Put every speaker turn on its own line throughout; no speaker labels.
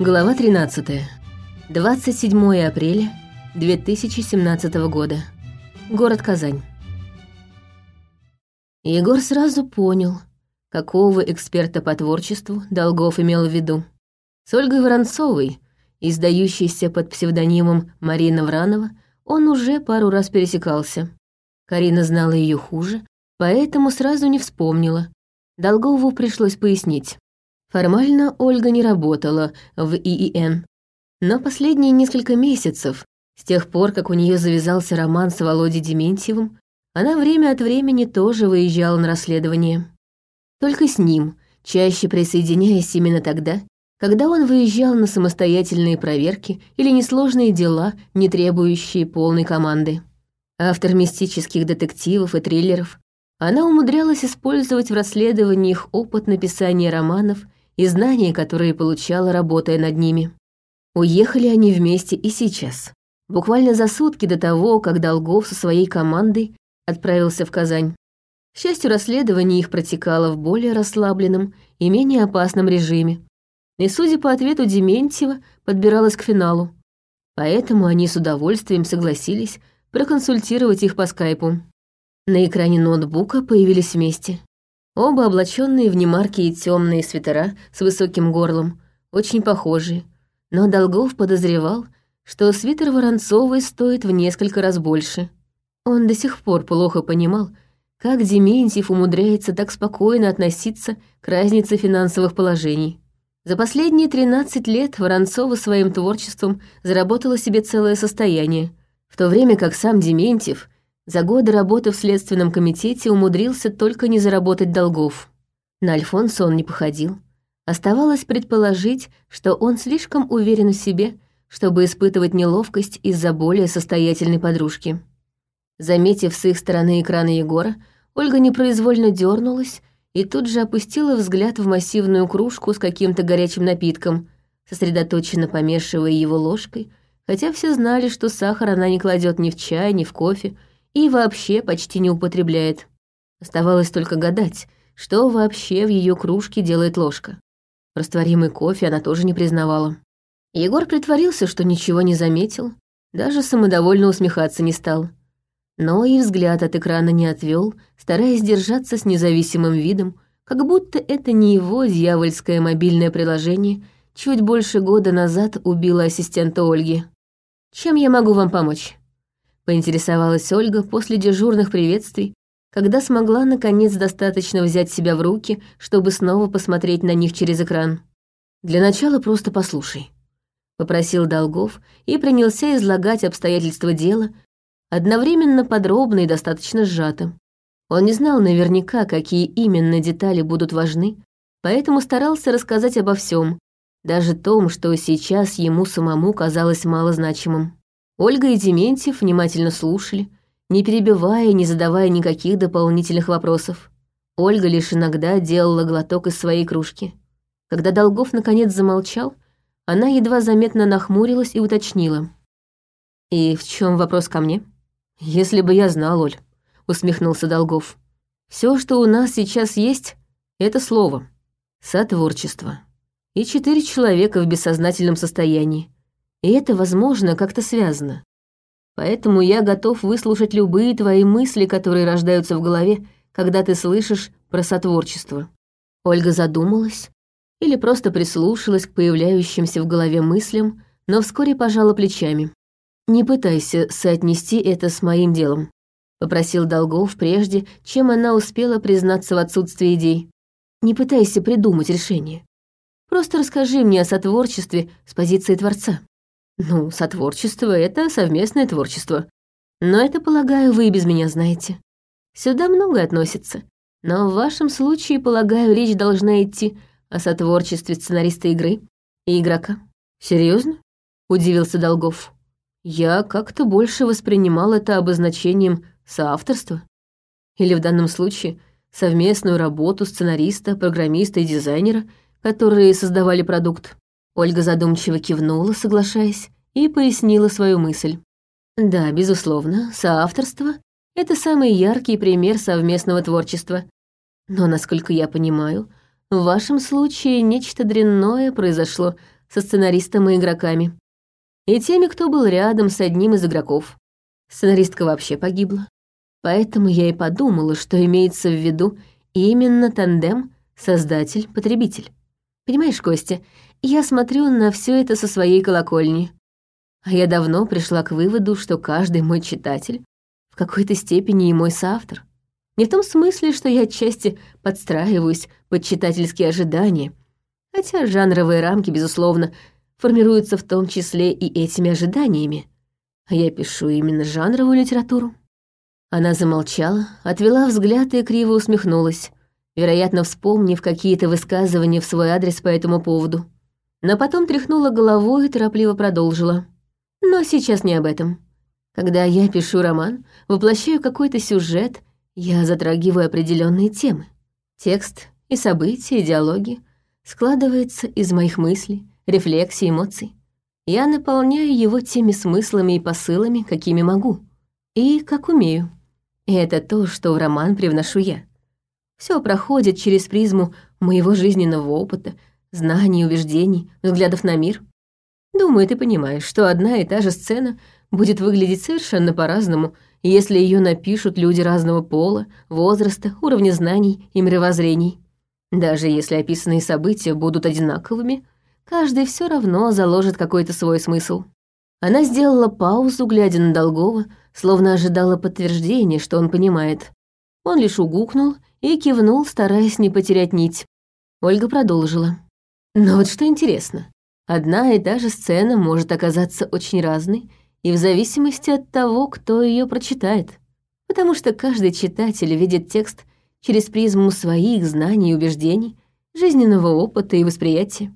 Глава 13. 27 апреля 2017 года. Город Казань. Егор сразу понял, какого эксперта по творчеству Долгов имел в виду. С Ольгой Воронцовой, издающейся под псевдонимом Марина Вранова, он уже пару раз пересекался. Карина знала ее хуже, поэтому сразу не вспомнила. Долгову пришлось пояснить. Формально Ольга не работала в ИИН, но последние несколько месяцев, с тех пор, как у нее завязался роман с Володей Дементьевым, она время от времени тоже выезжала на расследование. Только с ним, чаще присоединяясь именно тогда, когда он выезжал на самостоятельные проверки или несложные дела, не требующие полной команды. Автор мистических детективов и триллеров, она умудрялась использовать в расследовании их опыт написания романов и знания, которые получала, работая над ними. Уехали они вместе и сейчас. Буквально за сутки до того, как Долгов со своей командой отправился в Казань. К счастью, расследование их протекало в более расслабленном и менее опасном режиме. И, судя по ответу Дементьева, подбиралась к финалу. Поэтому они с удовольствием согласились проконсультировать их по скайпу. На экране ноутбука появились вместе. Оба облаченные в немарки и темные свитера с высоким горлом, очень похожие. Но Долгов подозревал, что свитер Воронцовой стоит в несколько раз больше. Он до сих пор плохо понимал, как Дементьев умудряется так спокойно относиться к разнице финансовых положений. За последние 13 лет Воронцова своим творчеством заработала себе целое состояние, в то время как сам Дементьев за годы работы в Следственном комитете умудрился только не заработать долгов. На Альфонса он не походил. Оставалось предположить, что он слишком уверен в себе, чтобы испытывать неловкость из-за более состоятельной подружки. Заметив с их стороны экрана Егора, Ольга непроизвольно дернулась и тут же опустила взгляд в массивную кружку с каким-то горячим напитком, сосредоточенно помешивая его ложкой, хотя все знали, что сахар она не кладет ни в чай, ни в кофе, и вообще почти не употребляет. Оставалось только гадать, что вообще в ее кружке делает ложка. Растворимый кофе она тоже не признавала. Егор притворился, что ничего не заметил, даже самодовольно усмехаться не стал. Но и взгляд от экрана не отвел, стараясь держаться с независимым видом, как будто это не его дьявольское мобильное приложение чуть больше года назад убило ассистента Ольги. «Чем я могу вам помочь?» Поинтересовалась Ольга после дежурных приветствий, когда смогла наконец достаточно взять себя в руки, чтобы снова посмотреть на них через экран. «Для начала просто послушай», — попросил Долгов и принялся излагать обстоятельства дела, одновременно подробно и достаточно сжато. Он не знал наверняка, какие именно детали будут важны, поэтому старался рассказать обо всем, даже том, что сейчас ему самому казалось малозначимым. Ольга и Дементьев внимательно слушали, не перебивая не задавая никаких дополнительных вопросов. Ольга лишь иногда делала глоток из своей кружки. Когда Долгов наконец замолчал, она едва заметно нахмурилась и уточнила. «И в чем вопрос ко мне?» «Если бы я знал, Оль», — усмехнулся Долгов. Все, что у нас сейчас есть, это слово. Сотворчество. И четыре человека в бессознательном состоянии. И это, возможно, как-то связано. Поэтому я готов выслушать любые твои мысли, которые рождаются в голове, когда ты слышишь про сотворчество». Ольга задумалась или просто прислушалась к появляющимся в голове мыслям, но вскоре пожала плечами. «Не пытайся соотнести это с моим делом», — попросил Долгов прежде, чем она успела признаться в отсутствии идей. «Не пытайся придумать решение. Просто расскажи мне о сотворчестве с позиции Творца». Ну, сотворчество — это совместное творчество. Но это, полагаю, вы и без меня знаете. Сюда многое относится. Но в вашем случае, полагаю, речь должна идти о сотворчестве сценариста игры и игрока. Серьезно? удивился Долгов. Я как-то больше воспринимал это обозначением соавторства. Или в данном случае совместную работу сценариста, программиста и дизайнера, которые создавали продукт. Ольга задумчиво кивнула, соглашаясь, и пояснила свою мысль. Да, безусловно, соавторство — это самый яркий пример совместного творчества. Но, насколько я понимаю, в вашем случае нечто дрянное произошло со сценаристом и игроками. И теми, кто был рядом с одним из игроков. Сценаристка вообще погибла. Поэтому я и подумала, что имеется в виду именно тандем создатель-потребитель. Понимаешь, Костя, я смотрю на все это со своей колокольни. А я давно пришла к выводу, что каждый мой читатель в какой-то степени и мой соавтор. Не в том смысле, что я отчасти подстраиваюсь под читательские ожидания, хотя жанровые рамки, безусловно, формируются в том числе и этими ожиданиями. А я пишу именно жанровую литературу. Она замолчала, отвела взгляд и криво усмехнулась, вероятно, вспомнив какие-то высказывания в свой адрес по этому поводу. Но потом тряхнула головой и торопливо продолжила. Но сейчас не об этом. Когда я пишу роман, воплощаю какой-то сюжет, я затрагиваю определенные темы. Текст и события, и диалоги складывается из моих мыслей, рефлексий, эмоций. Я наполняю его теми смыслами и посылами, какими могу. И как умею. И это то, что в роман привношу я. Все проходит через призму моего жизненного опыта, знаний, убеждений, взглядов на мир. Думаю, ты понимаешь, что одна и та же сцена будет выглядеть совершенно по-разному, если ее напишут люди разного пола, возраста, уровня знаний и мировоззрений. Даже если описанные события будут одинаковыми, каждый все равно заложит какой-то свой смысл. Она сделала паузу, глядя на Долгова, словно ожидала подтверждения, что он понимает. Он лишь угукнул и кивнул, стараясь не потерять нить. Ольга продолжила. Но вот что интересно, одна и та же сцена может оказаться очень разной и в зависимости от того, кто ее прочитает. Потому что каждый читатель видит текст через призму своих знаний и убеждений, жизненного опыта и восприятия.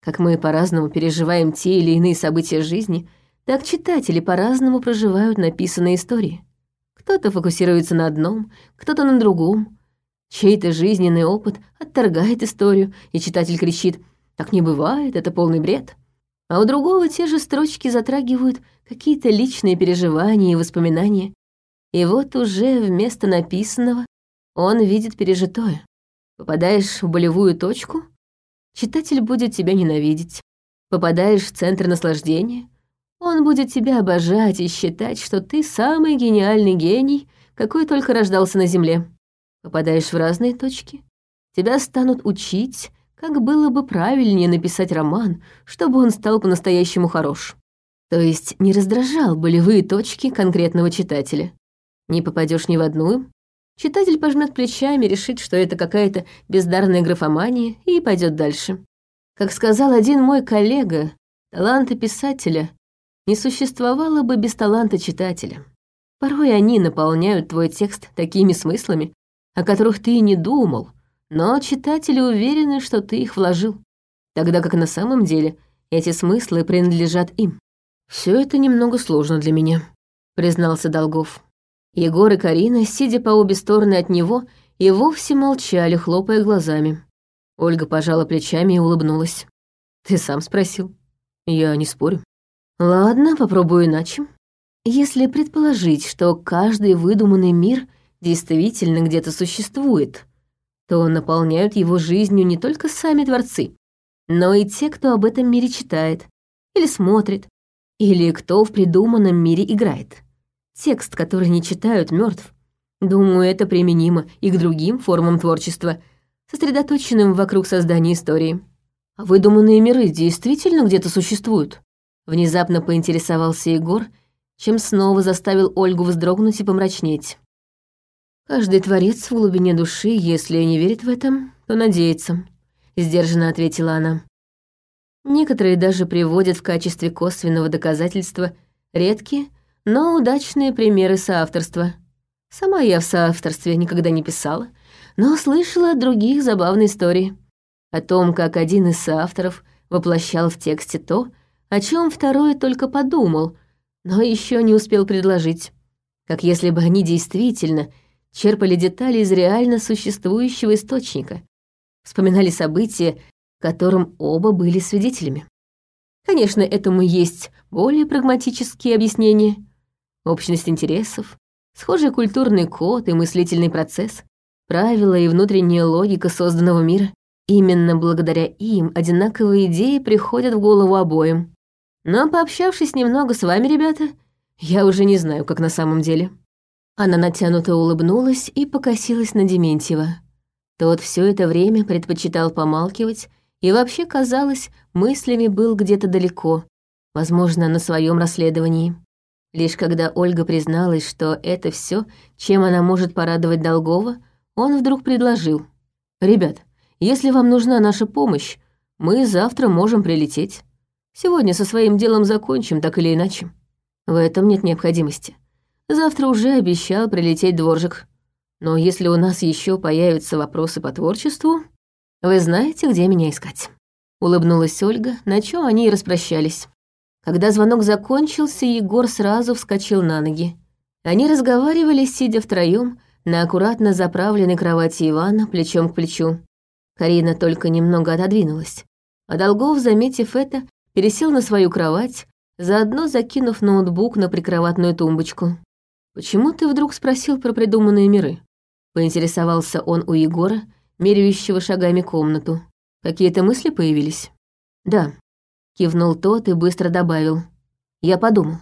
Как мы по-разному переживаем те или иные события жизни — так читатели по-разному проживают написанные истории. Кто-то фокусируется на одном, кто-то на другом. Чей-то жизненный опыт отторгает историю, и читатель кричит «Так не бывает, это полный бред». А у другого те же строчки затрагивают какие-то личные переживания и воспоминания. И вот уже вместо написанного он видит пережитое. Попадаешь в болевую точку, читатель будет тебя ненавидеть. Попадаешь в центр наслаждения, он будет тебя обожать и считать, что ты самый гениальный гений, какой только рождался на Земле. Попадаешь в разные точки. Тебя станут учить, как было бы правильнее написать роман, чтобы он стал по-настоящему хорош. То есть не раздражал болевые точки конкретного читателя. Не попадешь ни в одну, читатель пожмет плечами, решит, что это какая-то бездарная графомания и пойдет дальше. Как сказал один мой коллега, таланты писателя не существовало бы без таланта читателя. Порой они наполняют твой текст такими смыслами, о которых ты и не думал, но читатели уверены, что ты их вложил, тогда как на самом деле эти смыслы принадлежат им. Все это немного сложно для меня», — признался Долгов. Егор и Карина, сидя по обе стороны от него, и вовсе молчали, хлопая глазами. Ольга пожала плечами и улыбнулась. «Ты сам спросил. Я не спорю». Ладно, попробую иначе. Если предположить, что каждый выдуманный мир действительно где-то существует, то наполняют его жизнью не только сами творцы, но и те, кто об этом мире читает, или смотрит, или кто в придуманном мире играет. Текст, который не читают, мертв. Думаю, это применимо и к другим формам творчества, сосредоточенным вокруг создания истории. А выдуманные миры действительно где-то существуют? Внезапно поинтересовался Егор, чем снова заставил Ольгу вздрогнуть и помрачнеть. «Каждый творец в глубине души, если не верит в этом, то надеется», — сдержанно ответила она. Некоторые даже приводят в качестве косвенного доказательства редкие, но удачные примеры соавторства. Сама я в соавторстве никогда не писала, но слышала от других забавные истории. О том, как один из соавторов воплощал в тексте то, о чем второй только подумал, но еще не успел предложить. Как если бы они действительно черпали детали из реально существующего источника, вспоминали события, которым оба были свидетелями. Конечно, этому есть более прагматические объяснения. Общность интересов, схожий культурный код и мыслительный процесс, правила и внутренняя логика созданного мира. Именно благодаря им одинаковые идеи приходят в голову обоим. Но пообщавшись немного с вами, ребята, я уже не знаю, как на самом деле». Она натянуто улыбнулась и покосилась на Дементьева. Тот все это время предпочитал помалкивать и вообще, казалось, мыслями был где-то далеко, возможно, на своем расследовании. Лишь когда Ольга призналась, что это все, чем она может порадовать Долгова, он вдруг предложил. «Ребят, если вам нужна наша помощь, мы завтра можем прилететь. Сегодня со своим делом закончим, так или иначе. В этом нет необходимости. Завтра уже обещал прилететь дворжик. Но если у нас еще появятся вопросы по творчеству, вы знаете, где меня искать». Улыбнулась Ольга, на чем они и распрощались. Когда звонок закончился, Егор сразу вскочил на ноги. Они разговаривали, сидя втроем на аккуратно заправленной кровати Ивана плечом к плечу. Карина только немного отодвинулась. А Долгов, заметив это, пересел на свою кровать, заодно закинув ноутбук на прикроватную тумбочку. «Почему ты вдруг спросил про придуманные миры?» Поинтересовался он у Егора, меряющего шагами комнату. Какие-то мысли появились? Да. Кивнул тот и быстро добавил. Я подумал.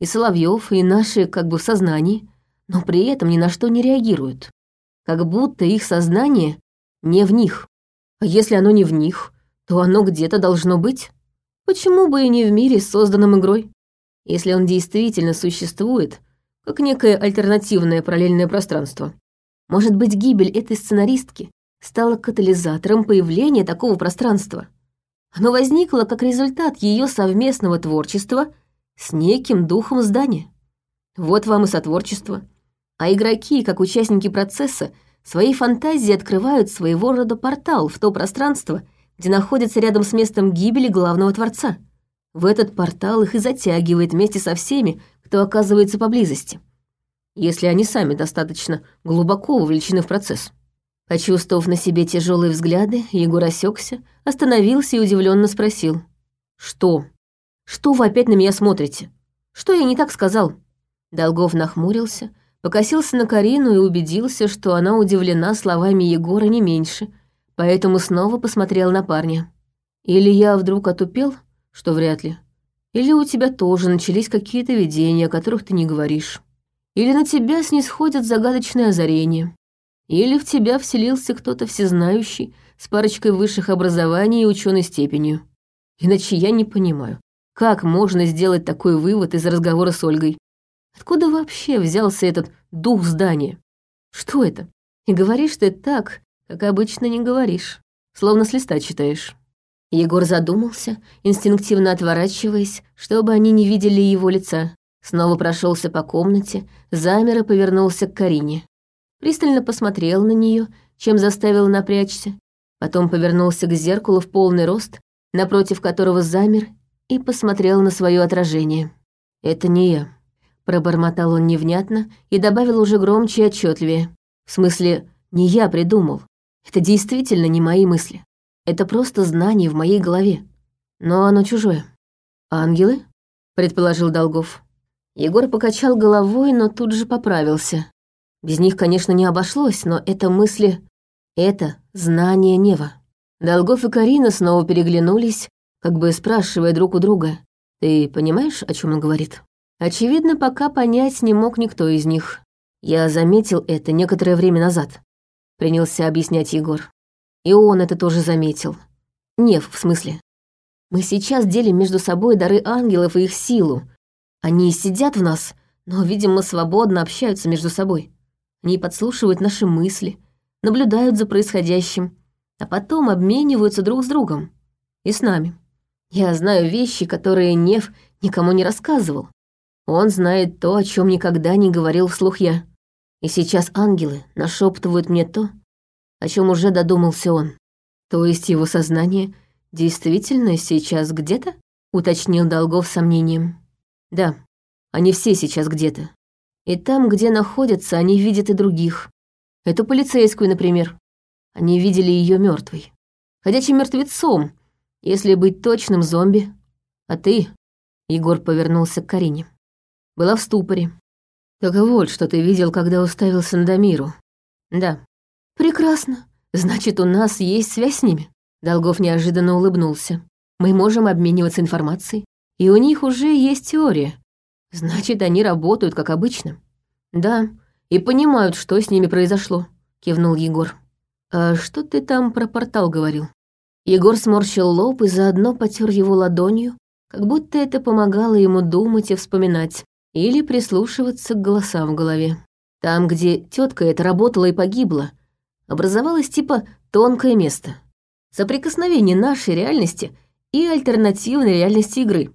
И Соловьев, и наши как бы в сознании, но при этом ни на что не реагируют. Как будто их сознание не в них. А если оно не в них, то оно где-то должно быть. Почему бы и не в мире, созданном игрой? Если он действительно существует, как некое альтернативное параллельное пространство, может быть, гибель этой сценаристки стала катализатором появления такого пространства. Оно возникло как результат ее совместного творчества с неким духом здания. Вот вам и сотворчество. А игроки, как участники процесса, своей фантазией открывают своего рода портал в то пространство, где находится рядом с местом гибели главного творца. В этот портал их и затягивает вместе со всеми, кто оказывается поблизости если они сами достаточно глубоко увлечены в процесс. Почувствовав на себе тяжелые взгляды, Егор осекся, остановился и удивленно спросил. «Что? Что вы опять на меня смотрите? Что я не так сказал?» Долгов нахмурился, покосился на Карину и убедился, что она удивлена словами Егора не меньше, поэтому снова посмотрел на парня. «Или я вдруг отупел, что вряд ли, или у тебя тоже начались какие-то видения, о которых ты не говоришь». Или на тебя снисходят загадочное озарение. Или в тебя вселился кто-то всезнающий с парочкой высших образований и ученой степенью. Иначе я не понимаю, как можно сделать такой вывод из разговора с Ольгой? Откуда вообще взялся этот дух здания? Что это? И говоришь ты так, как обычно не говоришь, словно с листа читаешь. Егор задумался, инстинктивно отворачиваясь, чтобы они не видели его лица. Снова прошелся по комнате, замер и повернулся к Карине. Пристально посмотрел на нее, чем заставил напрячься. Потом повернулся к зеркалу в полный рост, напротив которого замер, и посмотрел на свое отражение. «Это не я», — пробормотал он невнятно и добавил уже громче и отчетливее. «В смысле, не я придумал. Это действительно не мои мысли. Это просто знание в моей голове. Но оно чужое». «Ангелы?» — предположил Долгов. Егор покачал головой, но тут же поправился. Без них, конечно, не обошлось, но это мысли... Это знание Нева. Долгов и Карина снова переглянулись, как бы спрашивая друг у друга. «Ты понимаешь, о чем он говорит?» Очевидно, пока понять не мог никто из них. Я заметил это некоторое время назад. Принялся объяснять Егор. И он это тоже заметил. Нев, в смысле. Мы сейчас делим между собой дары ангелов и их силу, они сидят в нас, но, видимо, свободно общаются между собой. Они подслушивают наши мысли, наблюдают за происходящим, а потом обмениваются друг с другом. И с нами. Я знаю вещи, которые Нев никому не рассказывал. Он знает то, о чем никогда не говорил вслух я. И сейчас ангелы нашептывают мне то, о чем уже додумался он. То есть его сознание действительно сейчас где-то? Уточнил Долгов сомнением. Да, они все сейчас где-то. И там, где находятся, они видят и других. Эту полицейскую, например. Они видели ее мертвой. Ходячим мертвецом, если быть точным зомби. А ты, Егор повернулся к Карине, была в ступоре. Так вот, что ты видел, когда уставился на Дамиру. Да. Прекрасно, Значит, у нас есть связь с ними? Долгов неожиданно улыбнулся. Мы можем обмениваться информацией, и у них уже есть теория. Значит, они работают как обычно. Да, и понимают, что с ними произошло, кивнул Егор. А что ты там про портал говорил? Егор сморщил лоб и заодно потер его ладонью, как будто это помогало ему думать и вспоминать, или прислушиваться к голосам в голове. Там, где тетка эта работала и погибла, образовалось типа тонкое место. Соприкосновение нашей реальности и альтернативной реальности игры.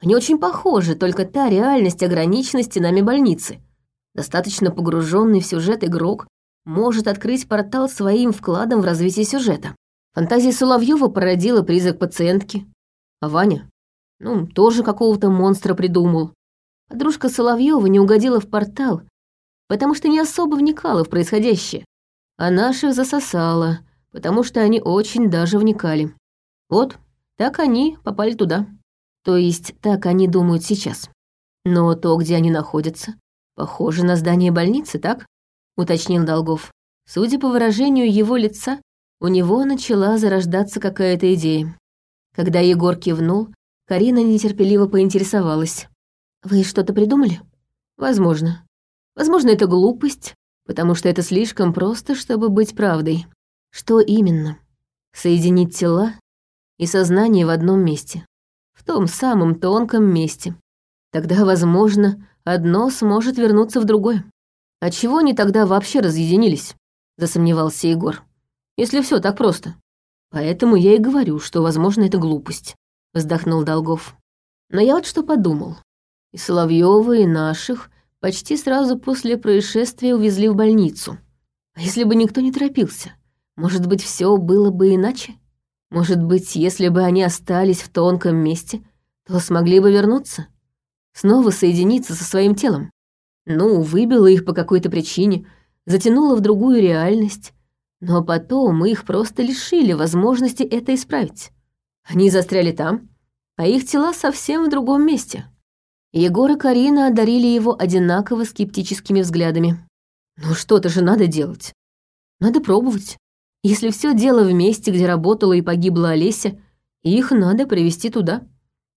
Они очень похожи, только та реальность ограничена стенами больницы. Достаточно погруженный в сюжет игрок может открыть портал своим вкладом в развитие сюжета. Фантазия Соловьева породила призрак пациентки. А Ваня? Ну, тоже какого-то монстра придумал. Подружка Соловьева не угодила в портал, потому что не особо вникала в происходящее, а наших засосала, потому что они очень даже вникали. Вот, так они попали туда. То есть, так они думают сейчас. Но то, где они находятся, похоже на здание больницы, так? Уточнил Долгов. Судя по выражению его лица, у него начала зарождаться какая-то идея. Когда Егор кивнул, Карина нетерпеливо поинтересовалась. Вы что-то придумали? Возможно. Возможно, это глупость, потому что это слишком просто, чтобы быть правдой. Что именно? Соединить тела и сознание в одном месте. В том самом тонком месте. Тогда, возможно, одно сможет вернуться в другое. А чего они тогда вообще разъединились? Засомневался Егор. Если все так просто. Поэтому я и говорю, что, возможно, это глупость. Вздохнул Долгов. Но я вот что подумал. И Соловьёва, и наших почти сразу после происшествия увезли в больницу. А если бы никто не торопился? Может быть, все было бы иначе? Может быть, если бы они остались в тонком месте, то смогли бы вернуться? Снова соединиться со своим телом? Ну, выбило их по какой-то причине, затянуло в другую реальность, но потом их просто лишили возможности это исправить. Они застряли там, а их тела совсем в другом месте. Егор и Карина одарили его одинаково скептическими взглядами. «Ну что-то же надо делать. Надо пробовать. Если все дело в месте, где работала и погибла Олеся, их надо привести туда.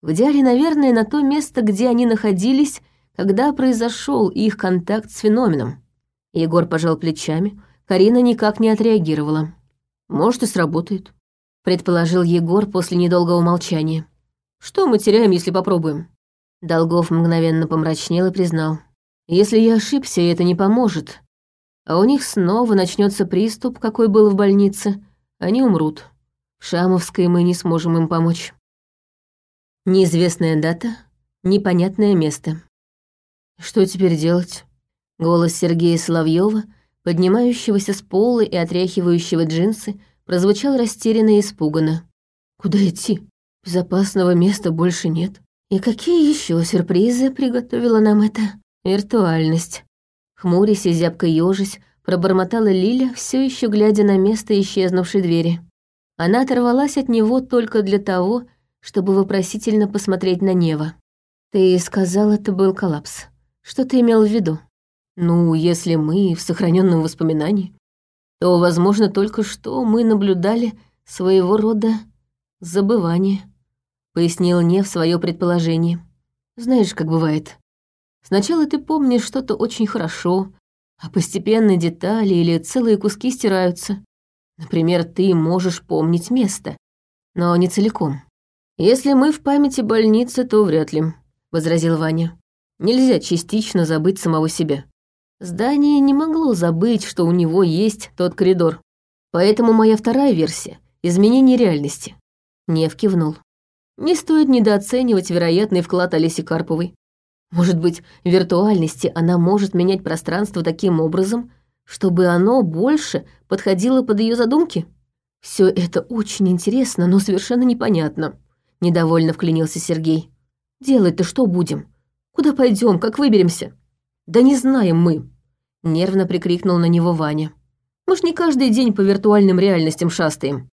В идеале, наверное, на то место, где они находились, когда произошел их контакт с феноменом». Егор пожал плечами, Карина никак не отреагировала. «Может, и сработает», — предположил Егор после недолгого молчания. «Что мы теряем, если попробуем?» Долгов мгновенно помрачнел и признал. «Если я ошибся, это не поможет. А у них снова начнется приступ, какой был в больнице. Они умрут. В Шамовской мы не сможем им помочь». Неизвестная дата, непонятное место. Что теперь делать? Голос Сергея Соловьева, поднимающегося с пола и отряхивающего джинсы, прозвучал растерянно и испуганно. Куда идти? Безопасного места больше нет. И какие еще сюрпризы приготовила нам эта виртуальность? Хмурясь и зябко ежась, пробормотала Лиля, все еще глядя на место исчезнувшей двери. Она оторвалась от него только для того, чтобы вопросительно посмотреть на Нева. «Ты сказал, это был коллапс. Что ты имел в виду?» «Ну, если мы в сохраненном воспоминании, то, возможно, только что мы наблюдали своего рода забывание пояснил Нев свое предположение. Знаешь, как бывает. Сначала ты помнишь что-то очень хорошо, а постепенно детали или целые куски стираются. Например, ты можешь помнить место, но не целиком. Если мы в памяти больницы, то вряд ли, возразил Ваня. Нельзя частично забыть самого себя. Здание не могло забыть, что у него есть тот коридор. Поэтому моя вторая версия — изменение реальности. Нев кивнул. Не стоит недооценивать вероятный вклад Олеси Карповой. Может быть, в виртуальности она может менять пространство таким образом, чтобы оно больше подходило под ее задумки? Все это очень интересно, но совершенно непонятно. Недовольно вклинился Сергей. Делать-то что будем? Куда пойдем? Как выберемся? Да не знаем мы. Нервно прикрикнул на него Ваня. Мы ж не каждый день по виртуальным реальностям шастаем.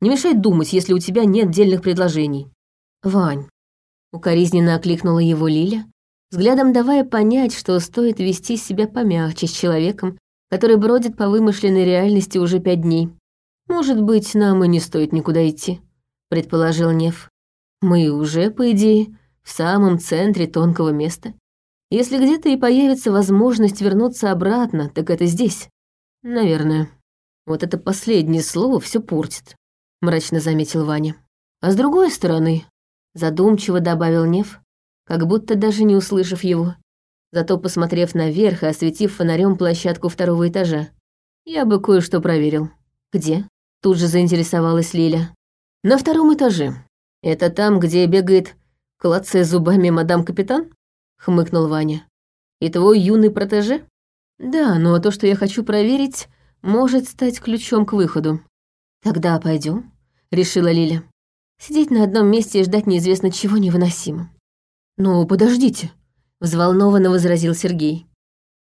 Не мешай думать, если у тебя нет дельных предложений. «Вань», — укоризненно окликнула его Лиля, взглядом давая понять, что стоит вести себя помягче с человеком, который бродит по вымышленной реальности уже пять дней. «Может быть, нам и не стоит никуда идти», — предположил Нев. «Мы уже, по идее, в самом центре тонкого места. Если где-то и появится возможность вернуться обратно, так это здесь. Наверное. Вот это последнее слово все портит», — мрачно заметил Ваня. «А с другой стороны», — задумчиво добавил Нев, как будто даже не услышав его, зато посмотрев наверх и осветив фонарем площадку второго этажа, я бы кое-что проверил. «Где?» — тут же заинтересовалась Лиля. «На втором этаже. Это там, где бегает, клацая зубами мадам-капитан?» — хмыкнул Ваня. «И твой юный протеже?» «Да, но то, что я хочу проверить, может стать ключом к выходу». «Тогда пойдем, решила Лиля. Сидеть на одном месте и ждать неизвестно чего невыносимо. «Ну, подождите», — взволнованно возразил Сергей.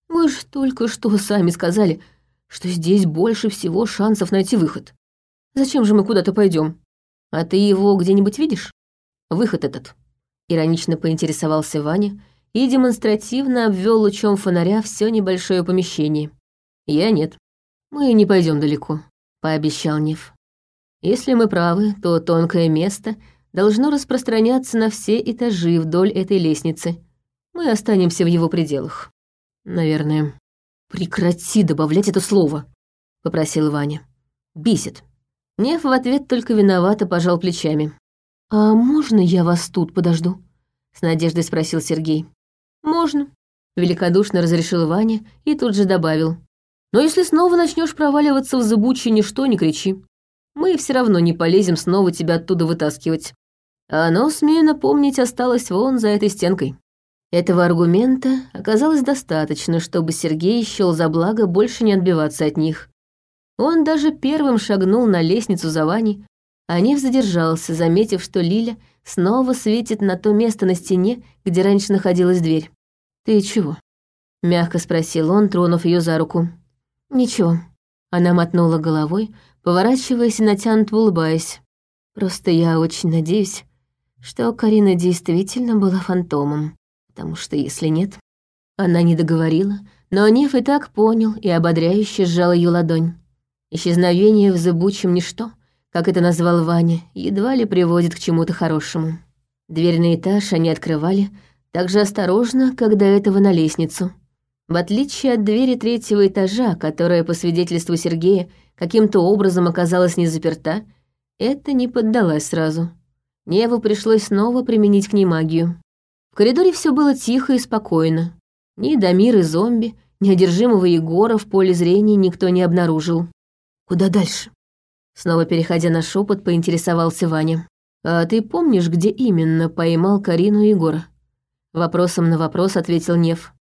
«Вы же только что сами сказали, что здесь больше всего шансов найти выход. Зачем же мы куда-то пойдем? А ты его где-нибудь видишь? Выход этот. Иронично поинтересовался Ваня и демонстративно обвел лучом фонаря все небольшое помещение. Я нет. Мы не пойдем далеко, пообещал Нев. Если мы правы, то тонкое место должно распространяться на все этажи вдоль этой лестницы. Мы останемся в его пределах. Наверное. «Прекрати добавлять это слово», — попросил Ваня. «Бесит». Нев в ответ только виновато пожал плечами. «А можно я вас тут подожду?» — с надеждой спросил Сергей. «Можно», — великодушно разрешил Ваня и тут же добавил. «Но если снова начнешь проваливаться в зыбучее ничто, не кричи. Мы все равно не полезем снова тебя оттуда вытаскивать. А оно, смею напомнить, осталось вон за этой стенкой». Этого аргумента оказалось достаточно, чтобы Сергей счёл за благо больше не отбиваться от них. Он даже первым шагнул на лестницу за Ваней, а Нев задержался, заметив, что Лиля снова светит на то место на стене, где раньше находилась дверь. «Ты чего?» — мягко спросил он, тронув ее за руку. «Ничего». Она мотнула головой, поворачиваясь и натянуто улыбаясь. «Просто я очень надеюсь, что Карина действительно была фантомом потому что если нет... Она не договорила, но Нев и так понял и ободряюще сжал ее ладонь. Исчезновение в зыбучем ничто, как это назвал Ваня, едва ли приводит к чему-то хорошему. Дверь на этаж они открывали так же осторожно, как до этого на лестницу. В отличие от двери третьего этажа, которая, по свидетельству Сергея, каким-то образом оказалась не заперта, это не поддалась сразу. Неву пришлось снова применить к ней магию. В коридоре все было тихо и спокойно. Ни Дамир зомби, ни одержимого Егора в поле зрения никто не обнаружил. «Куда дальше?» Снова переходя на шепот, поинтересовался Ваня. «А ты помнишь, где именно поймал Карину и Егора?» Вопросом на вопрос ответил Нев.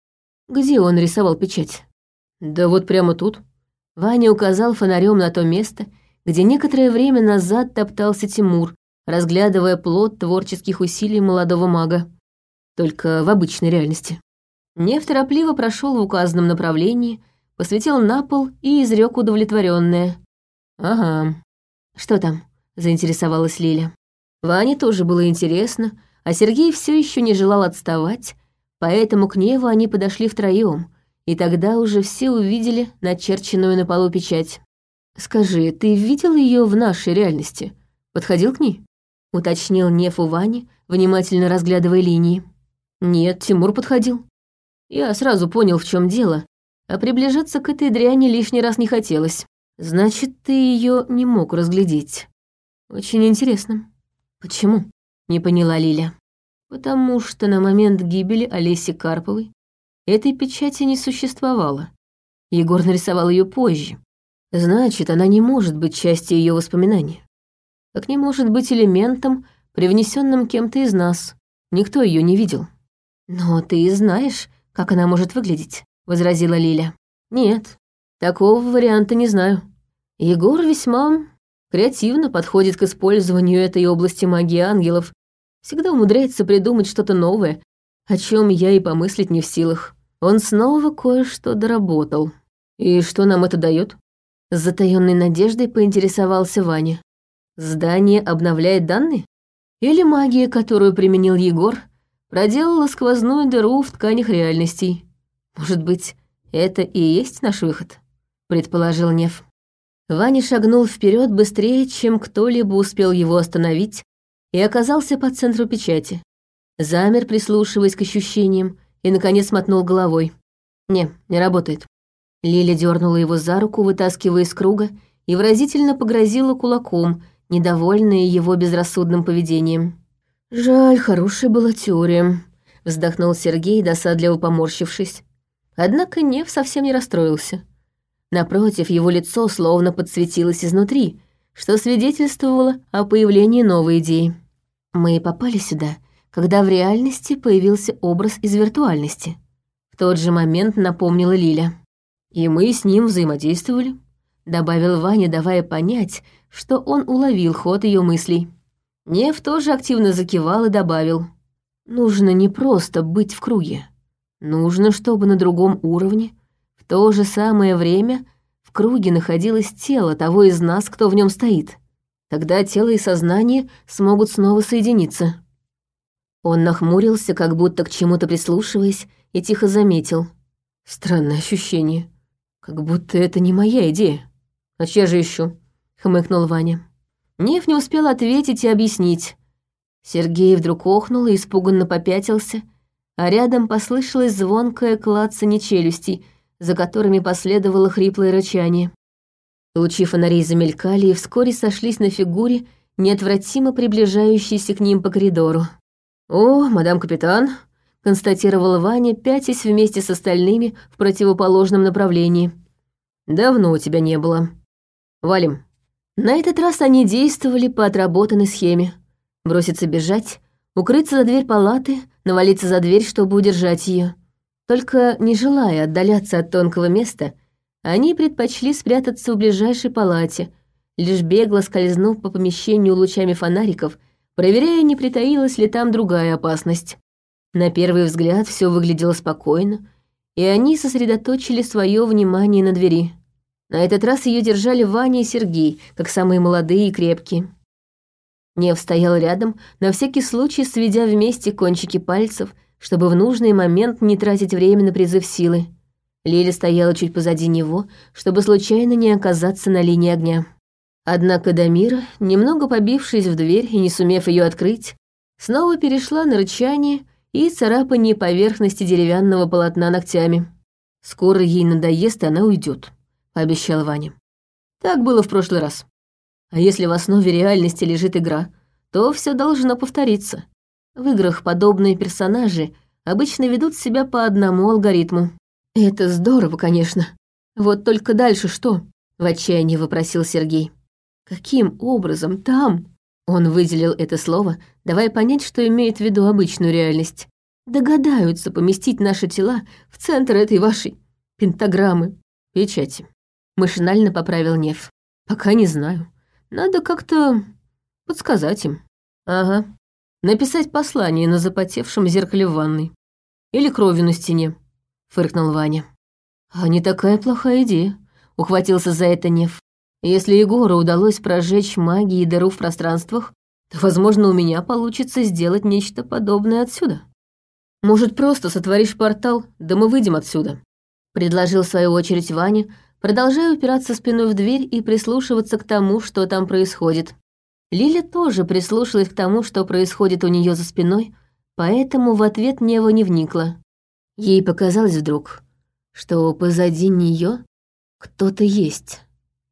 «Где он рисовал печать?» «Да вот прямо тут». Ваня указал фонарем на то место, где некоторое время назад топтался Тимур, разглядывая плод творческих усилий молодого мага только в обычной реальности. Нев торопливо прошел в указанном направлении, посветил на пол и изрек удовлетворенное. «Ага». «Что там?» — заинтересовалась Лиля. Ване тоже было интересно, а Сергей все еще не желал отставать, поэтому к Неву они подошли втроем, и тогда уже все увидели начерченную на полу печать. «Скажи, ты видел ее в нашей реальности? Подходил к ней?» — уточнил Нев у Вани, внимательно разглядывая линии. Нет, Тимур подходил. Я сразу понял, в чем дело, а приближаться к этой дряни лишний раз не хотелось. Значит, ты ее не мог разглядеть. Очень интересно. Почему? Не поняла Лиля. Потому что на момент гибели Олеси Карповой этой печати не существовало. Егор нарисовал ее позже. Значит, она не может быть частью ее воспоминаний. Как не может быть элементом, привнесенным кем-то из нас. Никто ее не видел. «Но ты знаешь, как она может выглядеть», — возразила Лиля. «Нет, такого варианта не знаю. Егор весьма креативно подходит к использованию этой области магии ангелов, всегда умудряется придумать что-то новое, о чем я и помыслить не в силах. Он снова кое-что доработал. И что нам это дает? С затаённой надеждой поинтересовался Ваня. Здание обновляет данные? Или магия, которую применил Егор, проделала сквозную дыру в тканях реальностей. Может быть, это и есть наш выход, предположил Нев. Ваня шагнул вперед быстрее, чем кто-либо успел его остановить, и оказался по центру печати. Замер, прислушиваясь к ощущениям, и, наконец, мотнул головой. «Не, не работает». Лиля дернула его за руку, вытаскивая из круга, и выразительно погрозила кулаком, недовольная его безрассудным поведением. «Жаль, хорошая была теория», — вздохнул Сергей, досадливо поморщившись. Однако Нев совсем не расстроился. Напротив, его лицо словно подсветилось изнутри, что свидетельствовало о появлении новой идеи. «Мы попали сюда, когда в реальности появился образ из виртуальности», — в тот же момент напомнила Лиля. «И мы с ним взаимодействовали», — добавил Ваня, давая понять, что он уловил ход ее мыслей. Нев тоже активно закивал и добавил. «Нужно не просто быть в круге. Нужно, чтобы на другом уровне то же самое время в круге находилось тело того из нас, кто в нем стоит. Тогда тело и сознание смогут снова соединиться. Он нахмурился, как будто к чему-то прислушиваясь, и тихо заметил. Странное ощущение. Как будто это не моя идея. А чья же еще? хмыкнул Ваня. Нев не успел ответить и объяснить. Сергей вдруг охнул и испуганно попятился, а рядом послышалось звонкое клацанье челюстей — за которыми последовало хриплое рычание. Лучи фонарей замелькали и вскоре сошлись на фигуре, неотвратимо приближающейся к ним по коридору. «О, мадам капитан», — констатировала Ваня, пятясь вместе с остальными в противоположном направлении. «Давно у тебя не было. Валим». На этот раз они действовали по отработанной схеме. Броситься бежать, укрыться за дверь палаты, навалиться за дверь, чтобы удержать ее. Только не желая отдаляться от тонкого места, они предпочли спрятаться в ближайшей палате, лишь бегло скользнув по помещению лучами фонариков, проверяя, не притаилась ли там другая опасность. На первый взгляд все выглядело спокойно, и они сосредоточили свое внимание на двери. На этот раз ее держали Ваня и Сергей, как самые молодые и крепкие. Нев стоял рядом, на всякий случай сведя вместе кончики пальцев — чтобы в нужный момент не тратить время на призыв силы. Лиля стояла чуть позади него, чтобы случайно не оказаться на линии огня. Однако Дамира, немного побившись в дверь и не сумев ее открыть, снова перешла на рычание и царапание поверхности деревянного полотна ногтями. «Скоро ей надоест, и она уйдет, пообещал Ваня. Так было в прошлый раз. А если в основе реальности лежит игра, то все должно повториться. В играх подобные персонажи обычно ведут себя по одному алгоритму. Это здорово, конечно. Вот только дальше что? В отчаянии вопросил Сергей. Каким образом там? Он выделил это слово, давая понять, что имеет в виду обычную реальность. Догадаются поместить наши тела в центр этой вашей пентаграммы, печати. Машинально поправил Нев. Пока не знаю. Надо как-то подсказать им. Ага, Написать послание на запотевшем зеркале в ванной. Или кровью на стене», — фыркнул Ваня. «А не такая плохая идея», — ухватился за это Нев. «Если Егору удалось прожечь магией дыру в пространствах, то, возможно, у меня получится сделать нечто подобное отсюда. Может, просто сотворишь портал, да мы выйдем отсюда», — предложил в свою очередь Ваня, продолжая упираться спиной в дверь и прислушиваться к тому, что там происходит. Лиля тоже прислушалась к тому, что происходит у нее за спиной, поэтому в ответ Нева не вникла. Ей показалось вдруг, что позади нее кто-то есть.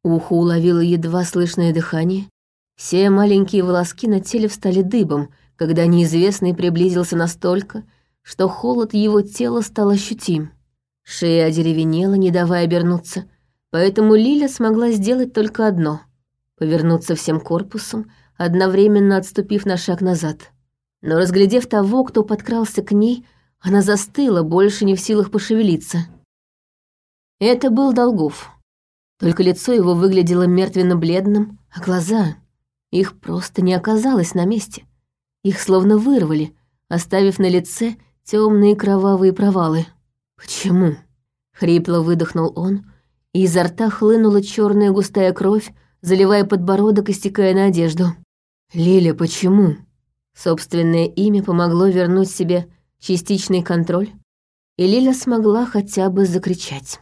Ухо уловило едва слышное дыхание. Все маленькие волоски на теле встали дыбом, когда неизвестный приблизился настолько, что холод его тела стал ощутим. Шея одеревенела, не давая обернуться, поэтому Лиля смогла сделать только одно — повернуться всем корпусом, одновременно отступив на шаг назад. Но разглядев того, кто подкрался к ней, она застыла, больше не в силах пошевелиться. Это был Долгов. Только лицо его выглядело мертвенно-бледным, а глаза... Их просто не оказалось на месте. Их словно вырвали, оставив на лице темные кровавые провалы. «Почему?» — хрипло выдохнул он, и изо рта хлынула черная густая кровь, заливая подбородок и стекая на одежду. «Лиля, почему?» Собственное имя помогло вернуть себе частичный контроль, и Лиля смогла хотя бы закричать.